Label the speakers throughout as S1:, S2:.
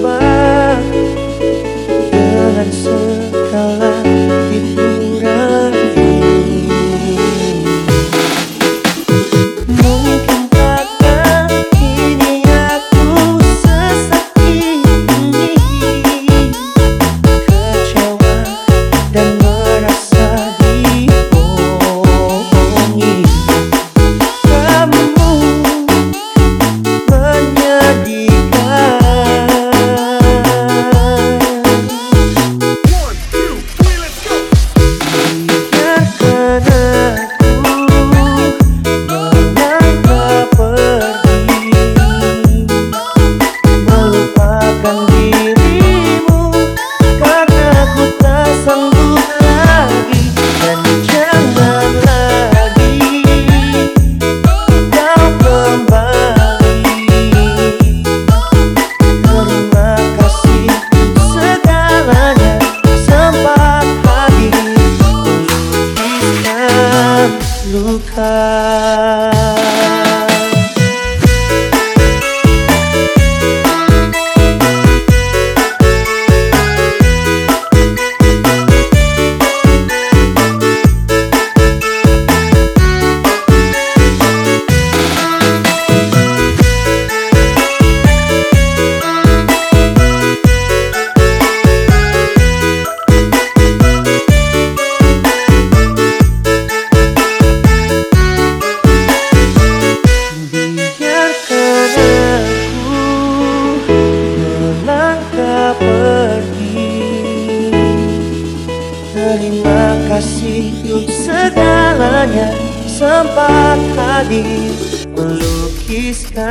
S1: bersama dengan segala Terima kasih untuk segalanya Sempat hadir melukiskan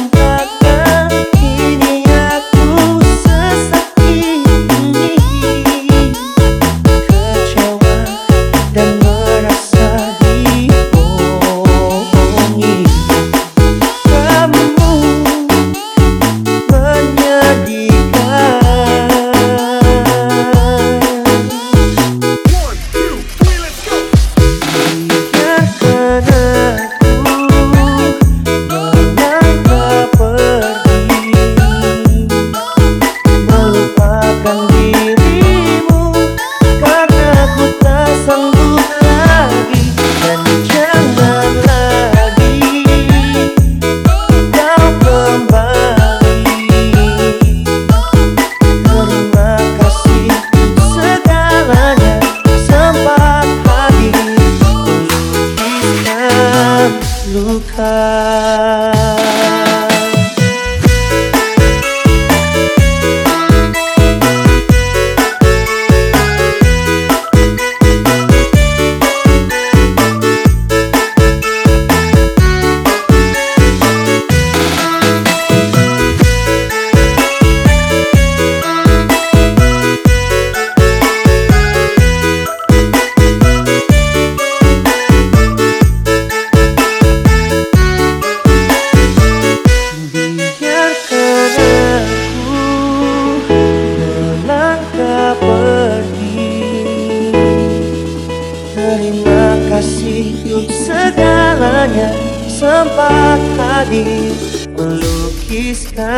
S1: hidup segalanya sempat hadir melukiskan